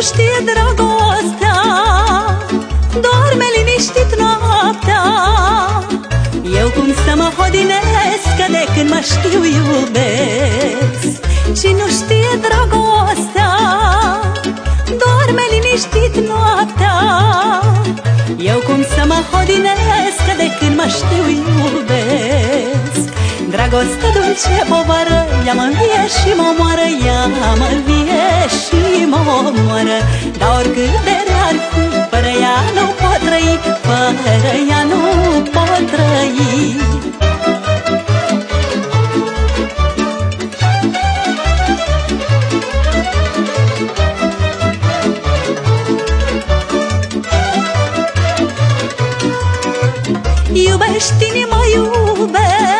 nu știe dragostea. Doarme liniștit noaptea. Eu cum să mă hodinesc Că de când mă știu iubesc? Și nu știe dragostea. Doarme liniștit noaptea. Eu cum să mă hodinesc Că de când mă știu iubesc? Dragoste dulce povară Ea mă învie și mă moară Ea mă învie și mă moară Dar oricât de rar fi Fără ea nu pot trăi Fără ea nu pot trăi. Iubești, inima iubești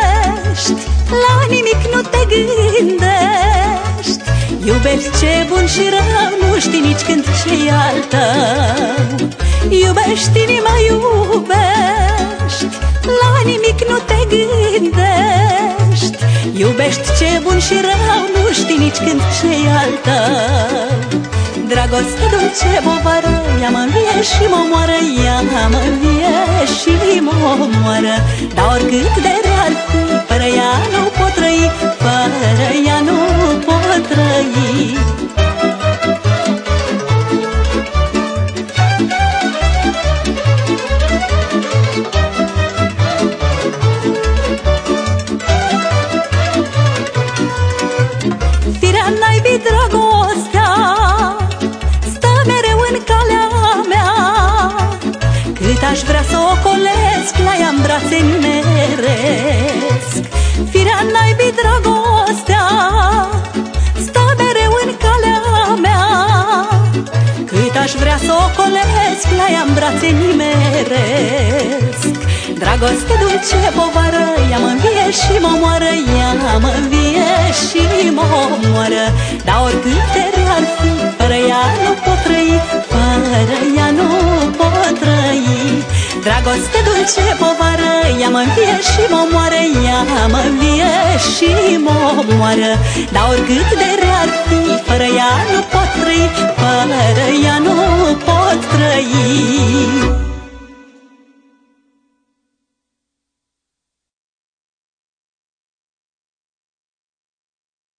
La nimic nu te gândești. Iubești ce bun și rău Nu știi nici când ce e al tău Iubești, inima iubești La nimic nu te gândești. Iubești ce bun și rău Nu știi nici când ce e al tău Dragoste dulce povară Ea mă învie și mă moară Ea mă învie și mă moară Dar oricât de rea ar fi Fără ea nu pot trăi Cât aș vrea să o colesc La ea în brațe meresc. Firea naibii dragostea Stă mereu în calea mea. Cât aș vrea să o colesc La ea în brațe nimeresc Dragoste dulce povară Ea mă învie și mă moară Ea mă învie și mă moară Dar oricât de rea ar fi Fără ea nu pot trăi Fără ea nu pot trăi Dragoste dulce povară Ea mă învie și mă moară Ea mă învie și mă moară Dar oricât de rea ar fi Fără ea nu pot trăi Fără